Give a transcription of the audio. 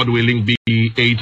God willing, be eight